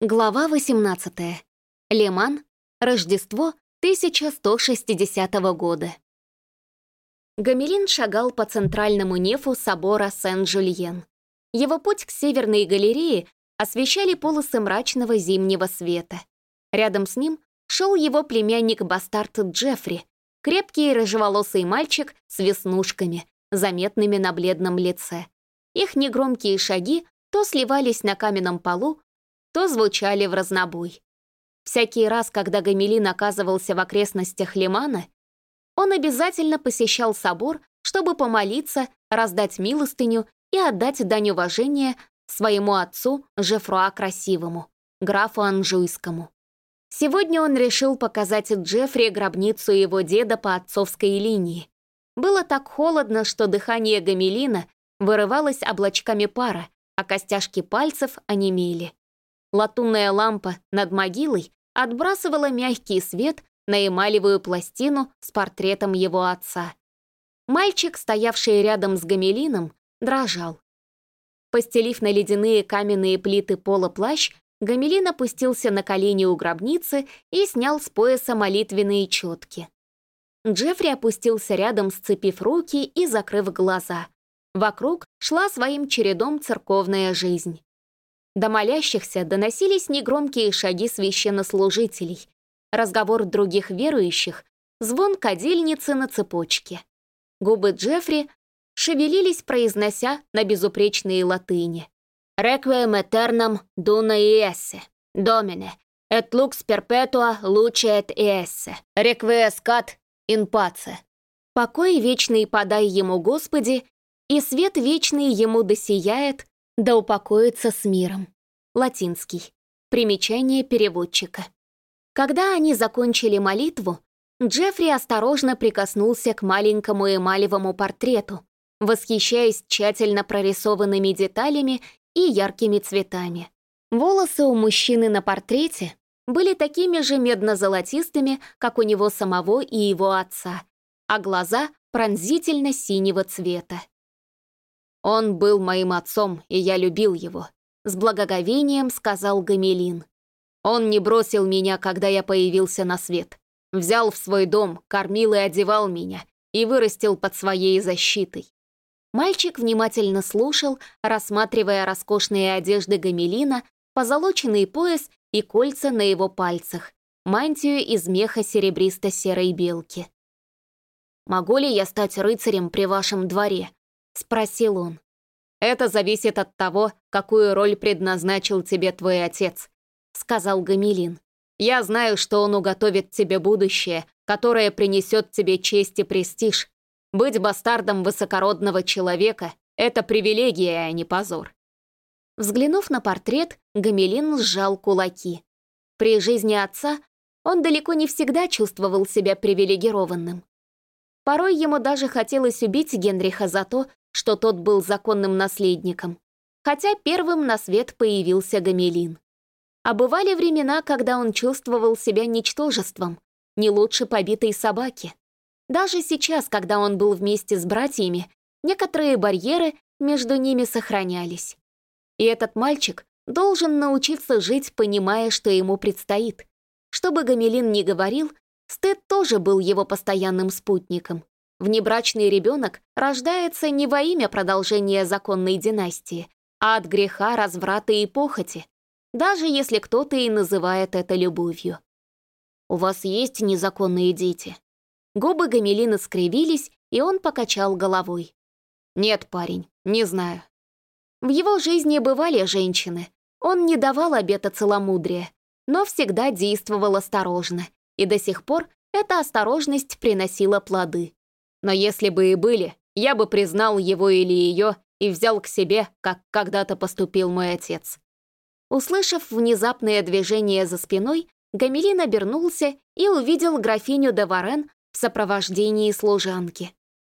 Глава 18. Леман. Рождество 1160 года. Гамелин шагал по центральному нефу собора Сен-Жульен. Его путь к северной галерее освещали полосы мрачного зимнего света. Рядом с ним шел его племянник-бастард Джеффри, крепкий рыжеволосый мальчик с веснушками, заметными на бледном лице. Их негромкие шаги то сливались на каменном полу, то звучали в разнобой. Всякий раз, когда Гамелин оказывался в окрестностях Лимана, он обязательно посещал собор, чтобы помолиться, раздать милостыню и отдать дань уважения своему отцу Жефруа Красивому, графу Анжуйскому. Сегодня он решил показать Джеффри гробницу его деда по отцовской линии. Было так холодно, что дыхание Гамелина вырывалось облачками пара, а костяшки пальцев онемели. Латунная лампа над могилой отбрасывала мягкий свет на эмалевую пластину с портретом его отца. Мальчик, стоявший рядом с Гамелином, дрожал. Постелив на ледяные каменные плиты пола плащ, Гамелин опустился на колени у гробницы и снял с пояса молитвенные четки. Джеффри опустился рядом, сцепив руки и закрыв глаза. Вокруг шла своим чередом церковная жизнь. До молящихся доносились негромкие шаги священнослужителей, разговор других верующих, звон кадильницы на цепочке. Губы Джеффри шевелились, произнося на безупречные латыни. «Requiem aeternam duna iesse, Domine, et lux perpetua luce et iesse, requiescat in pace». «Покой вечный подай ему, Господи, и свет вечный ему досияет, да упокоится с миром. Латинский. Примечание переводчика. Когда они закончили молитву, Джеффри осторожно прикоснулся к маленькому эмалевому портрету, восхищаясь тщательно прорисованными деталями и яркими цветами. Волосы у мужчины на портрете были такими же медно-золотистыми, как у него самого и его отца, а глаза пронзительно синего цвета. «Он был моим отцом, и я любил его», — с благоговением сказал Гамелин. «Он не бросил меня, когда я появился на свет. Взял в свой дом, кормил и одевал меня, и вырастил под своей защитой». Мальчик внимательно слушал, рассматривая роскошные одежды Гамелина, позолоченный пояс и кольца на его пальцах, мантию из меха серебристо-серой белки. «Могу ли я стать рыцарем при вашем дворе?» — спросил он. «Это зависит от того, какую роль предназначил тебе твой отец», — сказал Гамилин. «Я знаю, что он уготовит тебе будущее, которое принесет тебе честь и престиж. Быть бастардом высокородного человека — это привилегия, а не позор». Взглянув на портрет, Гамилин сжал кулаки. При жизни отца он далеко не всегда чувствовал себя привилегированным. Порой ему даже хотелось убить Генриха за то, что тот был законным наследником, хотя первым на свет появился Гамелин. А бывали времена, когда он чувствовал себя ничтожеством, не лучше побитой собаки. Даже сейчас, когда он был вместе с братьями, некоторые барьеры между ними сохранялись. И этот мальчик должен научиться жить, понимая, что ему предстоит. Что бы Гамелин ни говорил, стыд тоже был его постоянным спутником. Внебрачный ребенок рождается не во имя продолжения законной династии, а от греха, разврата и похоти, даже если кто-то и называет это любовью. «У вас есть незаконные дети?» Губы Гамелина скривились, и он покачал головой. «Нет, парень, не знаю». В его жизни бывали женщины. Он не давал обета целомудрия, но всегда действовал осторожно, и до сих пор эта осторожность приносила плоды. Но если бы и были, я бы признал его или ее и взял к себе, как когда-то поступил мой отец. Услышав внезапное движение за спиной, Гамелин обернулся и увидел графиню де Варен в сопровождении служанки.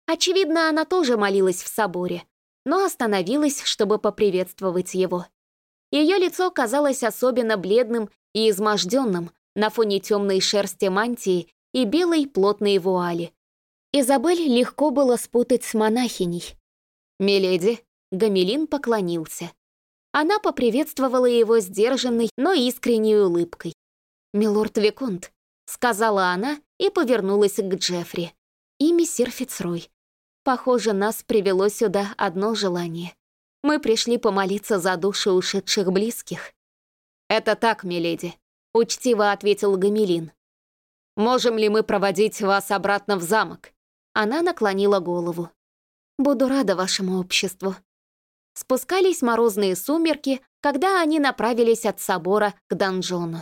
Очевидно, она тоже молилась в соборе, но остановилась, чтобы поприветствовать его. Ее лицо казалось особенно бледным и изможденным на фоне темной шерсти мантии и белой плотной вуали, Изабель легко было спутать с монахиней. «Миледи», — Гамелин поклонился. Она поприветствовала его сдержанной, но искренней улыбкой. «Милорд Виконт», — сказала она и повернулась к Джеффри. «И мессир Фицрой. Похоже, нас привело сюда одно желание. Мы пришли помолиться за души ушедших близких». «Это так, миледи», — учтиво ответил Гамелин. «Можем ли мы проводить вас обратно в замок?» Она наклонила голову. «Буду рада вашему обществу». Спускались морозные сумерки, когда они направились от собора к донжону.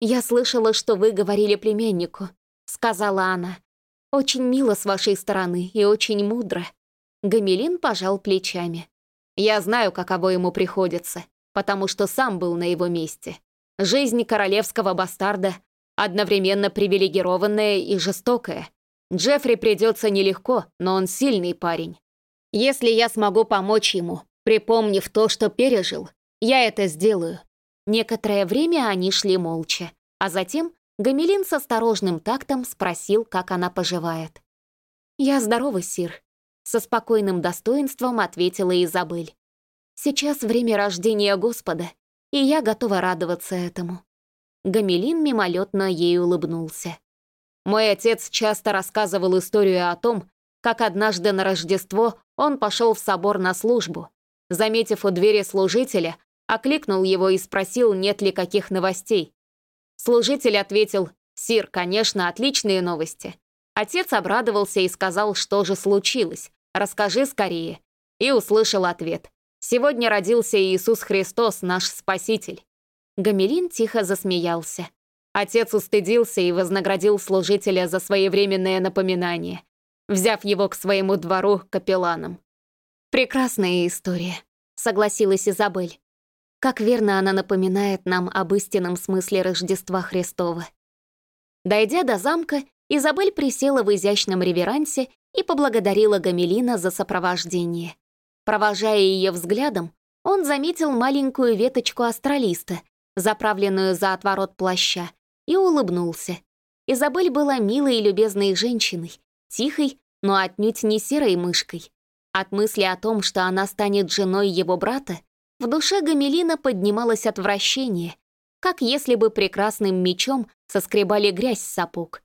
«Я слышала, что вы говорили племеннику», — сказала она. «Очень мило с вашей стороны и очень мудро». Гамелин пожал плечами. «Я знаю, каково ему приходится, потому что сам был на его месте. Жизнь королевского бастарда одновременно привилегированная и жестокая. Джеффри придется нелегко, но он сильный парень. Если я смогу помочь ему, припомнив то, что пережил, я это сделаю». Некоторое время они шли молча, а затем Гамелин с осторожным тактом спросил, как она поживает. «Я здорова, Сир», — со спокойным достоинством ответила Изабель. «Сейчас время рождения Господа, и я готова радоваться этому». Гамелин мимолетно ей улыбнулся. Мой отец часто рассказывал историю о том, как однажды на Рождество он пошел в собор на службу. Заметив у двери служителя, окликнул его и спросил, нет ли каких новостей. Служитель ответил, «Сир, конечно, отличные новости». Отец обрадовался и сказал, что же случилось. «Расскажи скорее». И услышал ответ. «Сегодня родился Иисус Христос, наш Спаситель». Гамелин тихо засмеялся. Отец устыдился и вознаградил служителя за своевременное напоминание, взяв его к своему двору капелланом. «Прекрасная история», — согласилась Изабель. Как верно она напоминает нам об истинном смысле Рождества Христова. Дойдя до замка, Изабель присела в изящном реверансе и поблагодарила Гамелина за сопровождение. Провожая ее взглядом, он заметил маленькую веточку астралиста, заправленную за отворот плаща, и улыбнулся. Изабель была милой и любезной женщиной, тихой, но отнюдь не серой мышкой. От мысли о том, что она станет женой его брата, в душе Гамелина поднималось отвращение, как если бы прекрасным мечом соскребали грязь с сапог.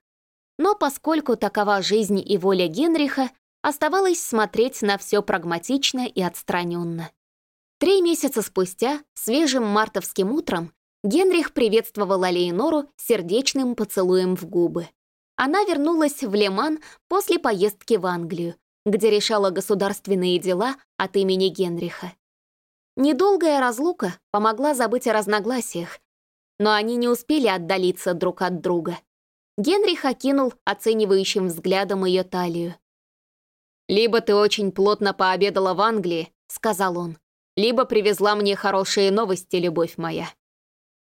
Но поскольку такова жизнь и воля Генриха, оставалось смотреть на все прагматично и отстраненно. Три месяца спустя, свежим мартовским утром, Генрих приветствовал Алейнору сердечным поцелуем в губы. Она вернулась в Леман после поездки в Англию, где решала государственные дела от имени Генриха. Недолгая разлука помогла забыть о разногласиях, но они не успели отдалиться друг от друга. Генрих окинул оценивающим взглядом ее талию. «Либо ты очень плотно пообедала в Англии», — сказал он, «либо привезла мне хорошие новости, любовь моя».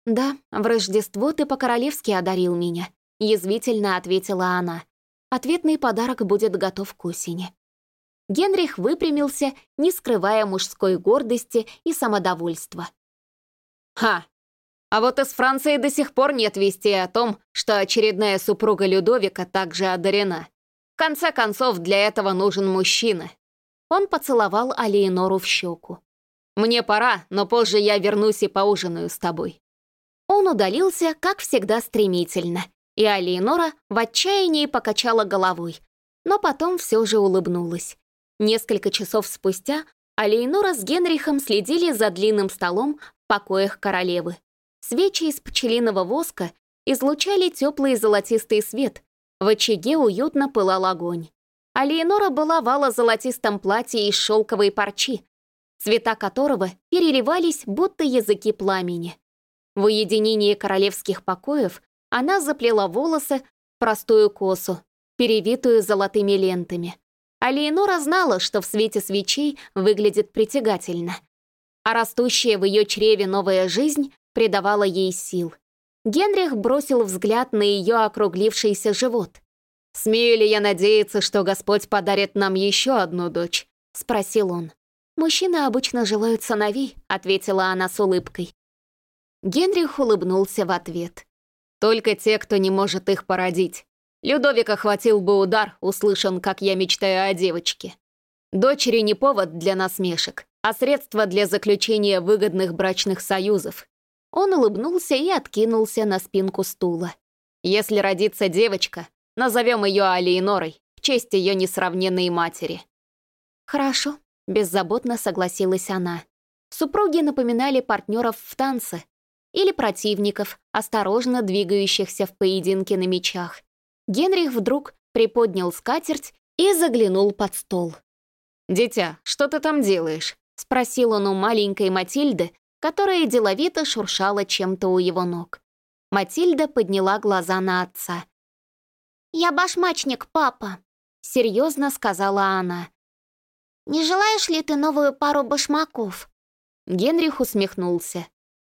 «Да, в Рождество ты по-королевски одарил меня», — язвительно ответила она. «Ответный подарок будет готов к осени». Генрих выпрямился, не скрывая мужской гордости и самодовольства. «Ха! А вот из Франции до сих пор нет вести о том, что очередная супруга Людовика также одарена. В конце концов, для этого нужен мужчина». Он поцеловал Алиенору в щеку. «Мне пора, но позже я вернусь и поужинаю с тобой». Он удалился, как всегда, стремительно, и Алиенора в отчаянии покачала головой, но потом все же улыбнулась. Несколько часов спустя Алиенора с Генрихом следили за длинным столом в покоях королевы. Свечи из пчелиного воска излучали теплый золотистый свет, в очаге уютно пылал огонь. Алиенора была в ало-золотистом платье из шелковой парчи, цвета которого переливались, будто языки пламени. В уединении королевских покоев она заплела волосы в простую косу, перевитую золотыми лентами. А Леонора знала, что в свете свечей выглядит притягательно. А растущая в ее чреве новая жизнь придавала ей сил. Генрих бросил взгляд на ее округлившийся живот. «Смею ли я надеяться, что Господь подарит нам еще одну дочь?» — спросил он. «Мужчины обычно желают сыновей», — ответила она с улыбкой. Генрих улыбнулся в ответ. «Только те, кто не может их породить. Людовика хватил бы удар, услышан, как я мечтаю о девочке. Дочери не повод для насмешек, а средства для заключения выгодных брачных союзов. Он улыбнулся и откинулся на спинку стула. Если родится девочка, назовем ее Алиенорой в честь ее несравненной матери. Хорошо, беззаботно согласилась она. Супруги напоминали партнеров в танце или противников, осторожно двигающихся в поединке на мечах. Генрих вдруг приподнял скатерть и заглянул под стол. «Дитя, что ты там делаешь?» — спросил он у маленькой Матильды, которая деловито шуршала чем-то у его ног. Матильда подняла глаза на отца. «Я башмачник, папа», — серьезно сказала она. «Не желаешь ли ты новую пару башмаков?» Генрих усмехнулся.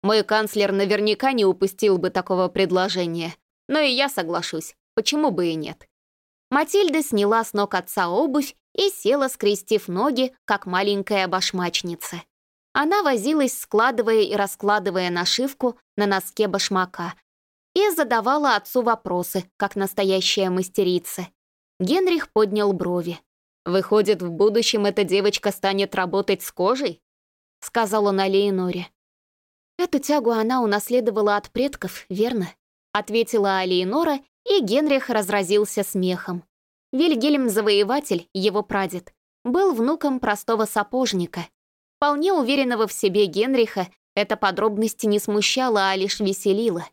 «Мой канцлер наверняка не упустил бы такого предложения, но и я соглашусь, почему бы и нет». Матильда сняла с ног отца обувь и села, скрестив ноги, как маленькая башмачница. Она возилась, складывая и раскладывая нашивку на носке башмака и задавала отцу вопросы, как настоящая мастерица. Генрих поднял брови. «Выходит, в будущем эта девочка станет работать с кожей?» — сказал он Алиеноре. «Эту тягу она унаследовала от предков, верно?» — ответила Алиенора, и Генрих разразился смехом. Вильгельм Завоеватель, его прадед, был внуком простого сапожника. Вполне уверенного в себе Генриха эта подробность не смущала, а лишь веселила.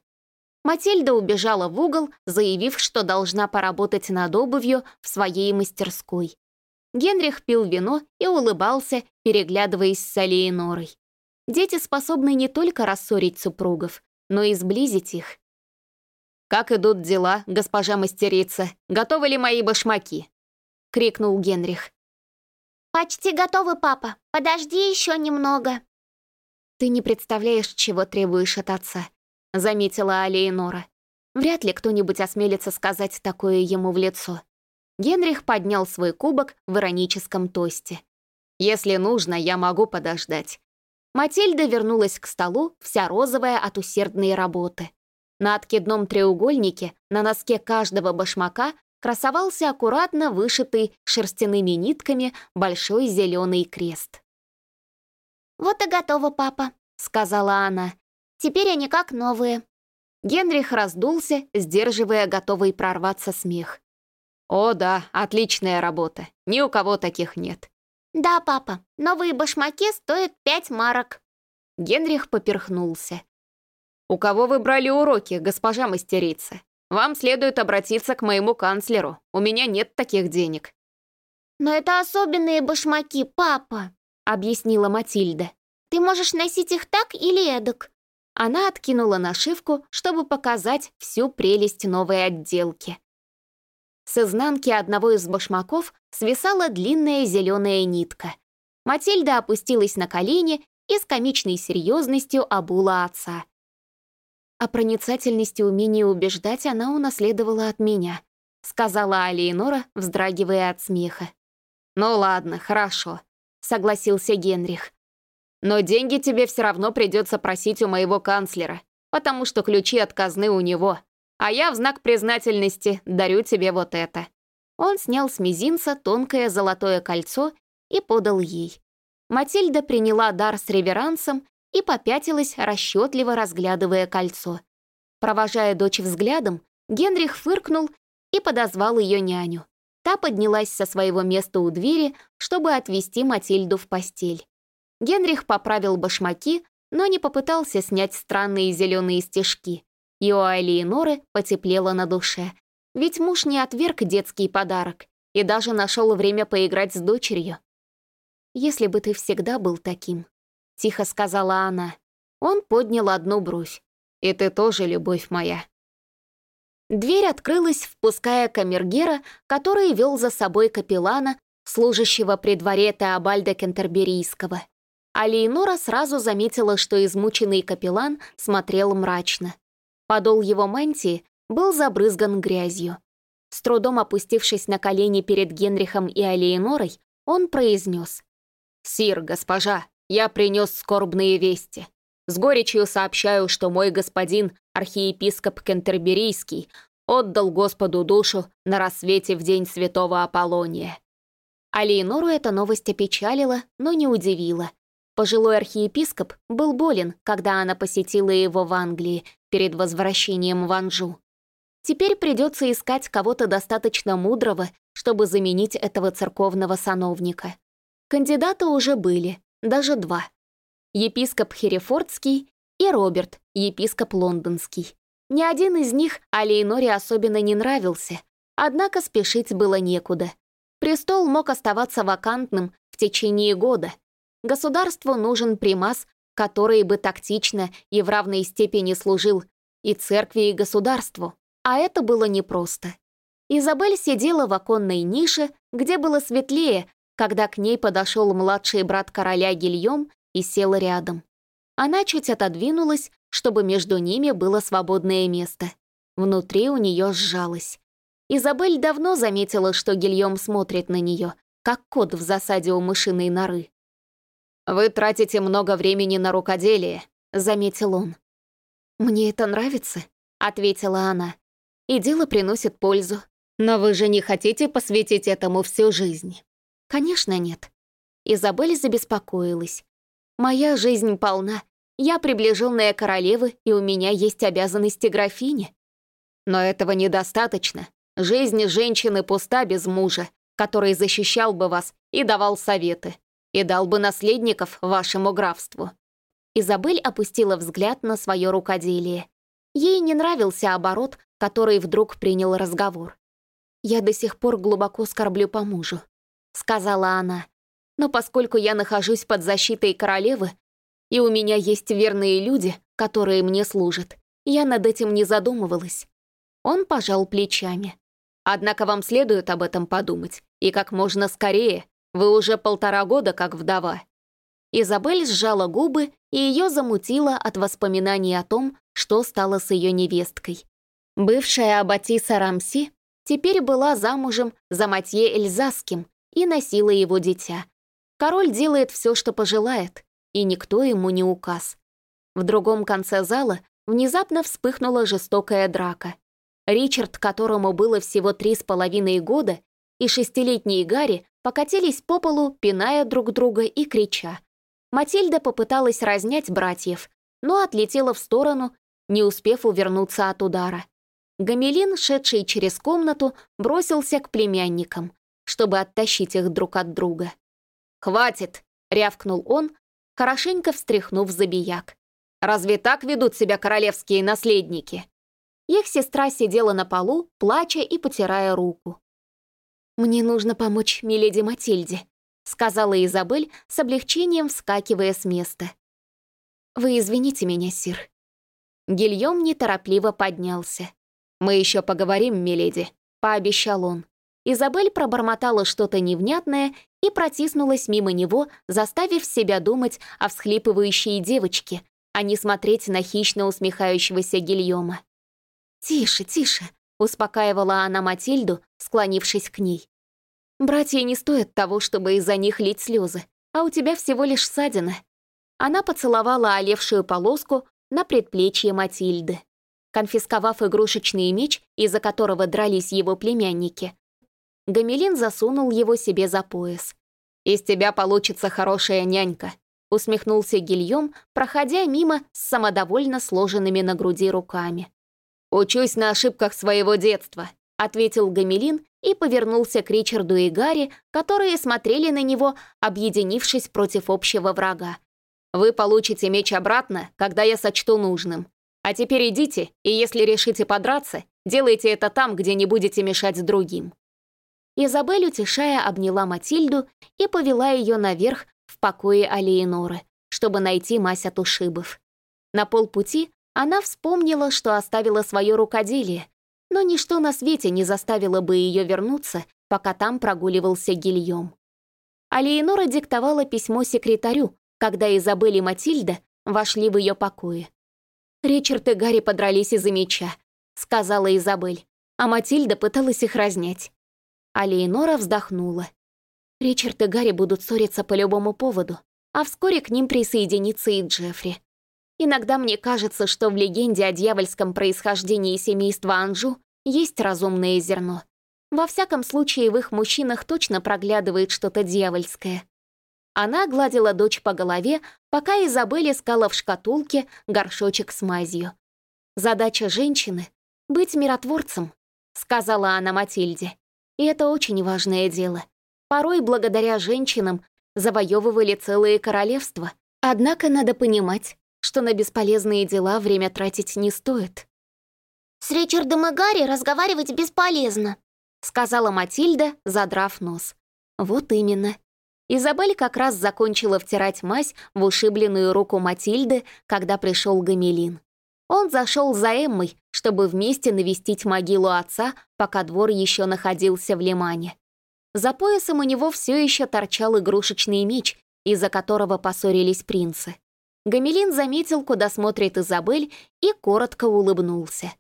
Матильда убежала в угол, заявив, что должна поработать над обувью в своей мастерской. Генрих пил вино и улыбался, переглядываясь с Алиенорой. Дети способны не только рассорить супругов, но и сблизить их. «Как идут дела, госпожа мастерица? Готовы ли мои башмаки?» — крикнул Генрих. «Почти готовы, папа. Подожди еще немного». «Ты не представляешь, чего требуешь от отца», — заметила Алиенора. Вряд ли кто-нибудь осмелится сказать такое ему в лицо. Генрих поднял свой кубок в ироническом тосте. «Если нужно, я могу подождать». Матильда вернулась к столу, вся розовая от усердной работы. На откидном треугольнике на носке каждого башмака красовался аккуратно вышитый шерстяными нитками большой зеленый крест. «Вот и готово, папа», — сказала она. «Теперь они как новые». Генрих раздулся, сдерживая готовый прорваться смех. «О да, отличная работа. Ни у кого таких нет». «Да, папа, новые башмаки стоят пять марок». Генрих поперхнулся. «У кого вы брали уроки, госпожа мастерица? Вам следует обратиться к моему канцлеру. У меня нет таких денег». «Но это особенные башмаки, папа», — объяснила Матильда. «Ты можешь носить их так или эдак». Она откинула нашивку, чтобы показать всю прелесть новой отделки. С изнанки одного из башмаков свисала длинная зеленая нитка. Матильда опустилась на колени и с комичной серьезностью обула отца. О проницательности умения убеждать она унаследовала от меня, сказала Алиенора, вздрагивая от смеха. «Ну ладно, хорошо», — согласился Генрих. «Но деньги тебе все равно придется просить у моего канцлера, потому что ключи от казны у него, а я в знак признательности дарю тебе вот это». Он снял с мизинца тонкое золотое кольцо и подал ей. Матильда приняла дар с реверансом и попятилась, расчетливо разглядывая кольцо. Провожая дочь взглядом, Генрих фыркнул и подозвал ее няню. Та поднялась со своего места у двери, чтобы отвезти Матильду в постель. Генрих поправил башмаки, но не попытался снять странные зеленые стежки. И у Алиеноры потеплело на душе. Ведь муж не отверг детский подарок и даже нашел время поиграть с дочерью. «Если бы ты всегда был таким», — тихо сказала она. Он поднял одну бровь. «И ты тоже, любовь моя». Дверь открылась, впуская камергера, который вел за собой капеллана, служащего при дворе Теобальда Кентерберийского. А Лейнора сразу заметила, что измученный капеллан смотрел мрачно. Подол его мантии был забрызган грязью. С трудом опустившись на колени перед Генрихом и Алиенорой, он произнес. «Сир, госпожа, я принес скорбные вести. С горечью сообщаю, что мой господин, архиепископ Кентерберийский, отдал Господу душу на рассвете в день святого Аполлония. А эта новость опечалила, но не удивила. Пожилой архиепископ был болен, когда она посетила его в Англии перед возвращением в Анжу. Теперь придется искать кого-то достаточно мудрого, чтобы заменить этого церковного сановника. Кандидаты уже были, даже два. Епископ Херефордский и Роберт, епископ Лондонский. Ни один из них Алейноре особенно не нравился, однако спешить было некуда. Престол мог оставаться вакантным в течение года. Государству нужен примас, который бы тактично и в равной степени служил и церкви, и государству. А это было непросто. Изабель сидела в оконной нише, где было светлее, когда к ней подошел младший брат короля Гильем и сел рядом. Она чуть отодвинулась, чтобы между ними было свободное место. Внутри у нее сжалось. Изабель давно заметила, что Гильем смотрит на нее, как кот в засаде у мышиной норы. «Вы тратите много времени на рукоделие», — заметил он. «Мне это нравится», — ответила она. «И дело приносит пользу. Но вы же не хотите посвятить этому всю жизнь?» «Конечно нет». Изабель забеспокоилась. «Моя жизнь полна. Я приближенная королевы, и у меня есть обязанности графини». «Но этого недостаточно. Жизнь женщины пуста без мужа, который защищал бы вас и давал советы, и дал бы наследников вашему графству». Изабель опустила взгляд на свое рукоделие. Ей не нравился оборот, который вдруг принял разговор. «Я до сих пор глубоко скорблю по мужу», — сказала она. «Но поскольку я нахожусь под защитой королевы, и у меня есть верные люди, которые мне служат, я над этим не задумывалась». Он пожал плечами. Однако вам следует об этом подумать, и как можно скорее. Вы уже полтора года как вдова». Изабель сжала губы, и ее замутило от воспоминаний о том, что стало с ее невесткой. Бывшая Аббатиса Рамси теперь была замужем за Матье Эльзасским и носила его дитя. Король делает все, что пожелает, и никто ему не указ. В другом конце зала внезапно вспыхнула жестокая драка. Ричард, которому было всего три с половиной года, и шестилетний Гарри покатились по полу, пиная друг друга и крича. Матильда попыталась разнять братьев, но отлетела в сторону, не успев увернуться от удара. Гамелин, шедший через комнату, бросился к племянникам, чтобы оттащить их друг от друга. «Хватит!» — рявкнул он, хорошенько встряхнув забияк. «Разве так ведут себя королевские наследники?» Их сестра сидела на полу, плача и потирая руку. «Мне нужно помочь миледи Матильде», — сказала Изабель с облегчением, вскакивая с места. «Вы извините меня, сир». Гильем неторопливо поднялся. «Мы еще поговорим, миледи», — пообещал он. Изабель пробормотала что-то невнятное и протиснулась мимо него, заставив себя думать о всхлипывающей девочке, а не смотреть на хищно усмехающегося Гильома. «Тише, тише», — успокаивала она Матильду, склонившись к ней. «Братья не стоят того, чтобы из-за них лить слезы, а у тебя всего лишь ссадина». Она поцеловала олевшую полоску на предплечье Матильды. Конфисковав игрушечный меч, из-за которого дрались его племянники, Гамелин засунул его себе за пояс. «Из тебя получится хорошая нянька», — усмехнулся Гильем, проходя мимо с самодовольно сложенными на груди руками. «Учусь на ошибках своего детства», — ответил Гамелин и повернулся к Ричарду и Гарри, которые смотрели на него, объединившись против общего врага. «Вы получите меч обратно, когда я сочту нужным. А теперь идите, и если решите подраться, делайте это там, где не будете мешать другим». Изабель, утешая, обняла Матильду и повела ее наверх в покое Алиеноры, чтобы найти мазь от ушибов. На полпути она вспомнила, что оставила свое рукоделие, но ничто на свете не заставило бы ее вернуться, пока там прогуливался Гильем. Алиенора диктовала письмо секретарю, когда Изабель и Матильда вошли в ее покои. «Ричард и Гарри подрались из-за меча», — сказала Изабель, а Матильда пыталась их разнять. Алиенора вздохнула. Ричард и Гарри будут ссориться по любому поводу, а вскоре к ним присоединится и Джеффри. Иногда мне кажется, что в легенде о дьявольском происхождении семейства Анжу есть разумное зерно. Во всяком случае, в их мужчинах точно проглядывает что-то дьявольское. Она гладила дочь по голове, пока Изабель искала в шкатулке горшочек с мазью. «Задача женщины — быть миротворцем», — сказала она Матильде. «И это очень важное дело. Порой благодаря женщинам завоевывали целые королевства. Однако надо понимать, что на бесполезные дела время тратить не стоит». «С Ричардом и Гарри разговаривать бесполезно», — сказала Матильда, задрав нос. «Вот именно. Изабель как раз закончила втирать мазь в ушибленную руку Матильды, когда пришел Гамелин. Он зашел за Эммой, чтобы вместе навестить могилу отца, пока двор еще находился в лимане. За поясом у него все еще торчал игрушечный меч, из-за которого поссорились принцы. Гамелин заметил, куда смотрит Изабель, и коротко улыбнулся.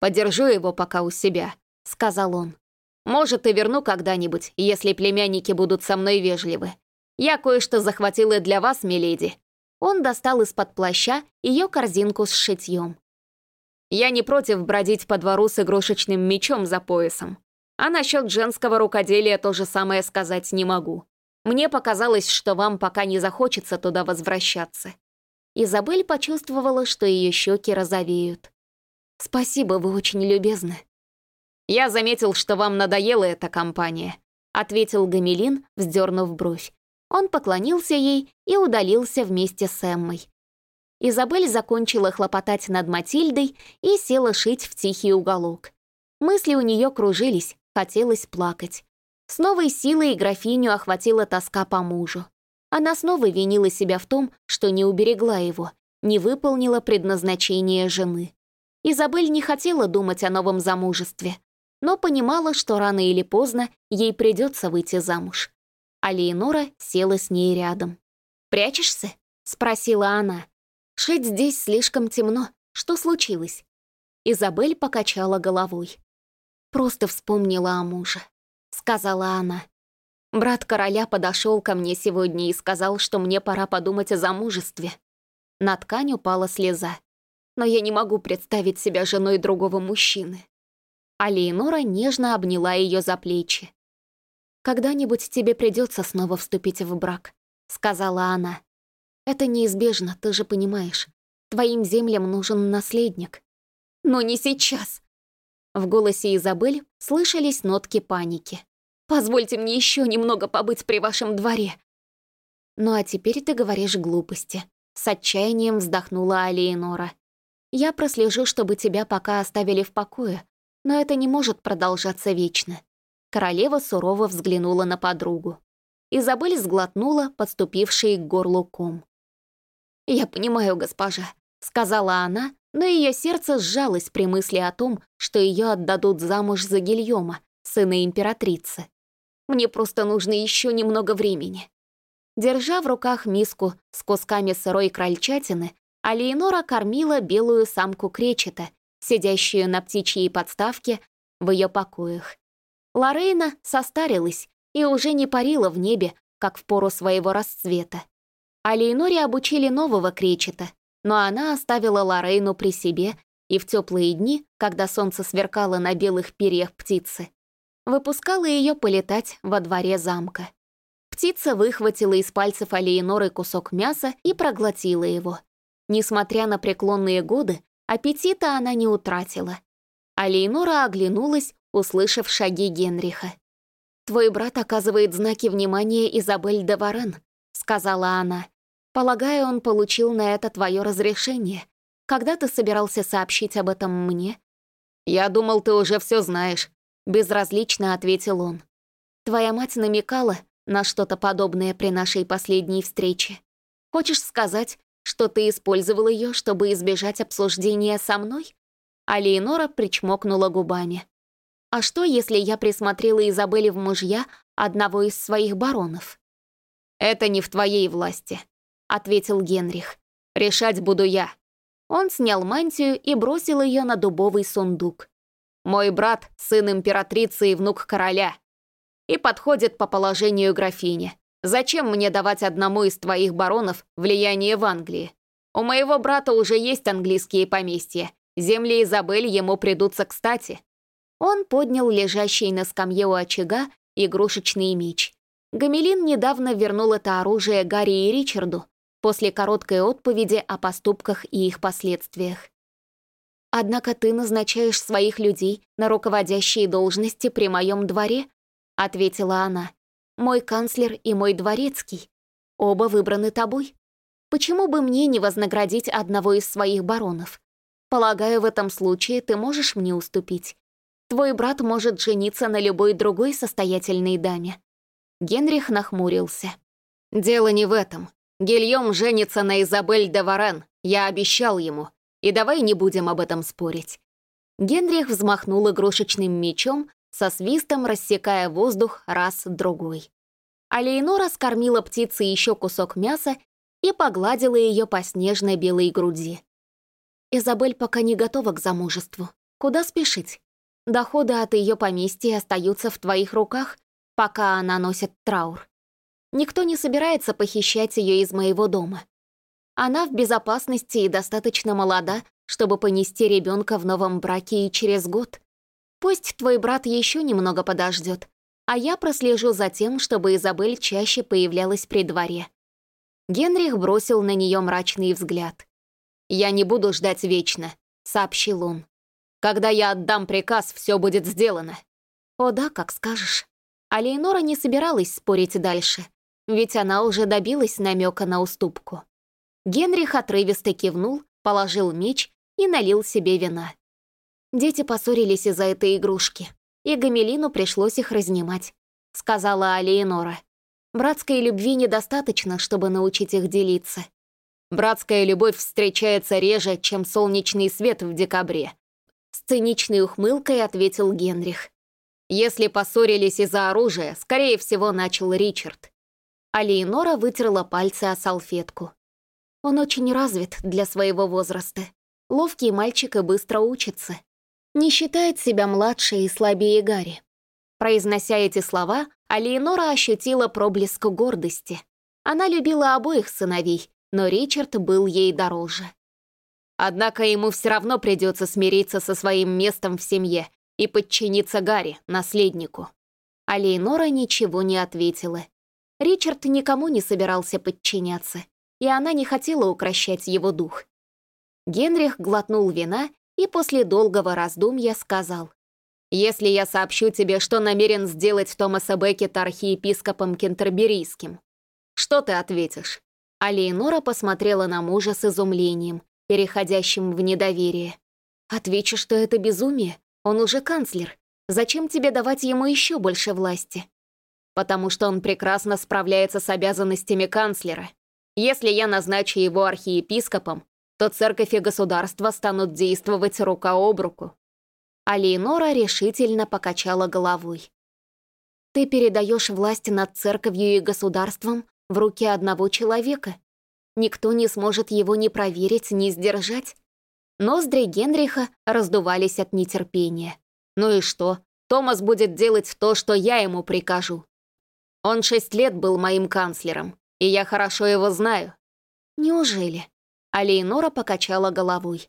«Подержу его пока у себя», — сказал он. Может, и верну когда-нибудь, если племянники будут со мной вежливы. Я кое-что захватила для вас, миледи». Он достал из-под плаща ее корзинку с шитьем. «Я не против бродить по двору с игрушечным мечом за поясом. А насчет женского рукоделия то же самое сказать не могу. Мне показалось, что вам пока не захочется туда возвращаться». Изабель почувствовала, что ее щеки розовеют. «Спасибо, вы очень любезны», «Я заметил, что вам надоела эта компания», — ответил Гамелин, вздернув бровь. Он поклонился ей и удалился вместе с Эммой. Изабель закончила хлопотать над Матильдой и села шить в тихий уголок. Мысли у нее кружились, хотелось плакать. С новой силой графиню охватила тоска по мужу. Она снова винила себя в том, что не уберегла его, не выполнила предназначение жены. Изабель не хотела думать о новом замужестве но понимала, что рано или поздно ей придется выйти замуж. А Леонора села с ней рядом. «Прячешься?» — спросила она. «Шить здесь слишком темно. Что случилось?» Изабель покачала головой. «Просто вспомнила о муже», — сказала она. «Брат короля подошел ко мне сегодня и сказал, что мне пора подумать о замужестве». На ткань упала слеза. «Но я не могу представить себя женой другого мужчины а Леонора нежно обняла ее за плечи. «Когда-нибудь тебе придется снова вступить в брак», — сказала она. «Это неизбежно, ты же понимаешь. Твоим землям нужен наследник». «Но не сейчас!» В голосе Изабель слышались нотки паники. «Позвольте мне еще немного побыть при вашем дворе». «Ну а теперь ты говоришь глупости», — с отчаянием вздохнула Алиенора. «Я прослежу, чтобы тебя пока оставили в покое, но это не может продолжаться вечно. Королева сурово взглянула на подругу. Изабель сглотнула подступивший к горлу ком. «Я понимаю, госпожа», — сказала она, но ее сердце сжалось при мысли о том, что ее отдадут замуж за Гильома, сына императрицы. «Мне просто нужно еще немного времени». Держа в руках миску с кусками сырой крольчатины, Алиенора кормила белую самку кречета сидящую на птичьей подставке в ее покоях. Лорейна состарилась и уже не парила в небе, как в пору своего расцвета. А Лейноре обучили нового кречета, но она оставила Лорейну при себе и в теплые дни, когда солнце сверкало на белых перьях птицы, выпускала ее полетать во дворе замка. Птица выхватила из пальцев Алиеноры кусок мяса и проглотила его. Несмотря на преклонные годы, Аппетита она не утратила. А Лейнора оглянулась, услышав шаги Генриха. «Твой брат оказывает знаки внимания Изабель де Варен», — сказала она. «Полагаю, он получил на это твое разрешение. Когда ты собирался сообщить об этом мне?» «Я думал, ты уже все знаешь», — безразлично ответил он. «Твоя мать намекала на что-то подобное при нашей последней встрече. Хочешь сказать, что ты использовал ее, чтобы избежать обсуждения со мной?» А Леонора причмокнула губами. «А что, если я присмотрела Изабелле в мужья одного из своих баронов?» «Это не в твоей власти», — ответил Генрих. «Решать буду я». Он снял мантию и бросил ее на дубовый сундук. «Мой брат — сын императрицы и внук короля. И подходит по положению графини. Зачем мне давать одному из твоих баронов влияние в Англии? У моего брата уже есть английские поместья. Земли Изабель ему придутся кстати». Он поднял лежащий на скамье у очага игрушечный меч. Гамелин недавно вернул это оружие Гарри и Ричарду после короткой отповеди о поступках и их последствиях. «Однако ты назначаешь своих людей на руководящие должности при моем дворе», — ответила она. «Мой канцлер и мой дворецкий. Оба выбраны тобой. Почему бы мне не вознаградить одного из своих баронов? Полагаю, в этом случае ты можешь мне уступить. Твой брат может жениться на любой другой состоятельной даме». Генрих нахмурился. «Дело не в этом. Гильем женится на Изабель де Варен. Я обещал ему. И давай не будем об этом спорить». Генрих взмахнул игрушечным мечом, со свистом рассекая воздух раз-другой. А Лейнора скормила птице еще кусок мяса и погладила ее по снежной белой груди. Изабель пока не готова к замужеству. Куда спешить? Доходы от ее поместья остаются в твоих руках, пока она носит траур. Никто не собирается похищать ее из моего дома. Она в безопасности и достаточно молода, чтобы понести ребенка в новом браке и через год. Пусть твой брат еще немного подождет, а я прослежу за тем, чтобы Изабель чаще появлялась при дворе. Генрих бросил на нее мрачный взгляд. «Я не буду ждать вечно», — сообщил он. Когда я отдам приказ, все будет сделано». «О да, как скажешь». А Лейнора не собиралась спорить дальше, ведь она уже добилась намека на уступку. Генрих отрывисто кивнул, положил меч и налил себе вина. Дети поссорились из-за этой игрушки, и Гамелину пришлось их разнимать, сказала Алиенора. Братской любви недостаточно, чтобы научить их делиться. Братская любовь встречается реже, чем солнечный свет в декабре, с циничной ухмылкой ответил Генрих. Если поссорились из-за оружия, скорее всего, начал Ричард. А вытерла пальцы о салфетку. Он очень развит для своего возраста. Ловкий мальчик и быстро учится. Не считает себя младше и слабее Гарри. Произнося эти слова, Алиенора ощутила проблеск гордости. Она любила обоих сыновей, но Ричард был ей дороже. Однако ему все равно придется смириться со своим местом в семье и подчиниться Гарри, наследнику. А Лейнора ничего не ответила. Ричард никому не собирался подчиняться, и она не хотела укращать его дух. Генрих глотнул вина и после долгого раздумья сказал, «Если я сообщу тебе, что намерен сделать Томаса Беккета архиепископом Кентерберийским, что ты ответишь?» А Лейнора посмотрела на мужа с изумлением, переходящим в недоверие. Отвечу, что это безумие. Он уже канцлер. Зачем тебе давать ему еще больше власти? Потому что он прекрасно справляется с обязанностями канцлера. Если я назначу его архиепископом, то церковь и государство станут действовать рука об руку. А Лейнора решительно покачала головой. Ты передаешь власть над церковью и государством в руки одного человека. Никто не сможет его ни проверить, ни сдержать. Ноздри Генриха раздувались от нетерпения. «Ну и что? Томас будет делать то, что я ему прикажу. Он шесть лет был моим канцлером, и я хорошо его знаю». «Неужели?» А покачала головой.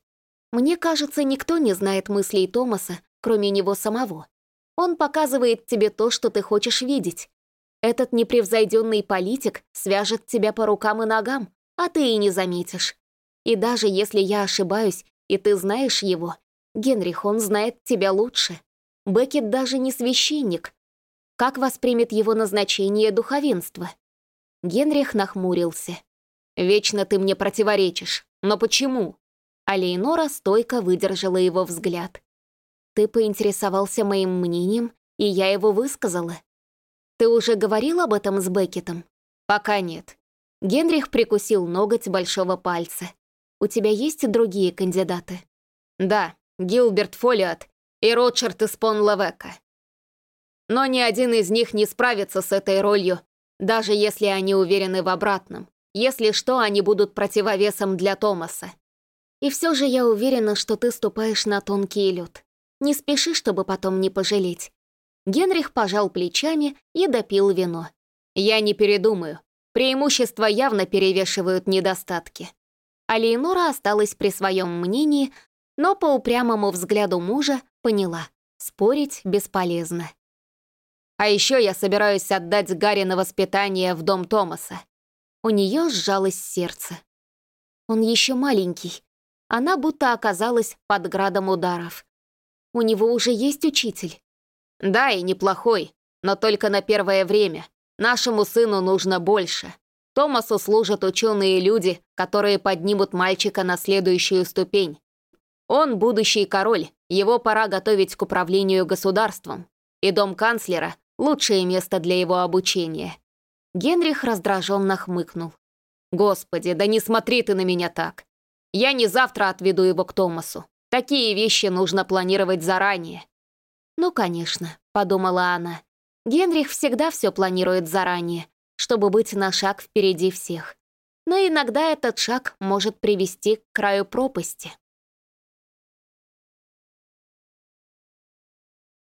«Мне кажется, никто не знает мыслей Томаса, кроме него самого. Он показывает тебе то, что ты хочешь видеть. Этот непревзойденный политик свяжет тебя по рукам и ногам, а ты и не заметишь. И даже если я ошибаюсь, и ты знаешь его, Генрих, он знает тебя лучше. Беккет даже не священник. Как воспримет его назначение духовенства? Генрих нахмурился. «Вечно ты мне противоречишь. Но почему?» А Лейнора стойко выдержала его взгляд. «Ты поинтересовался моим мнением, и я его высказала. Ты уже говорил об этом с Беккетом?» «Пока нет. Генрих прикусил ноготь большого пальца. «У тебя есть другие кандидаты?» «Да, Гилберт Фолиат и Ротшард из Пон-Лавека. Но ни один из них не справится с этой ролью, даже если они уверены в обратном. Если что, они будут противовесом для Томаса. И все же я уверена, что ты ступаешь на тонкий лед. Не спеши, чтобы потом не пожалеть». Генрих пожал плечами и допил вино. «Я не передумаю. Преимущества явно перевешивают недостатки. А осталась при своем мнении, но по упрямому взгляду мужа поняла — спорить бесполезно. А еще я собираюсь отдать Гарри на воспитание в дом Томаса». У нее сжалось сердце. Он еще маленький. Она будто оказалась под градом ударов. У него уже есть учитель. Да, и неплохой, но только на первое время. Нашему сыну нужно больше. Томасу служат ученые люди, которые поднимут мальчика на следующую ступень. Он будущий король, его пора готовить к управлению государством. И дом канцлера — лучшее место для его обучения. Генрих раздраженно хмыкнул. «Господи, да не смотри ты на меня так. Я не завтра отведу его к Томасу. Такие вещи нужно планировать заранее». «Ну, конечно», — подумала она. «Генрих всегда все планирует заранее, чтобы быть на шаг впереди всех. Но иногда этот шаг может привести к краю пропасти».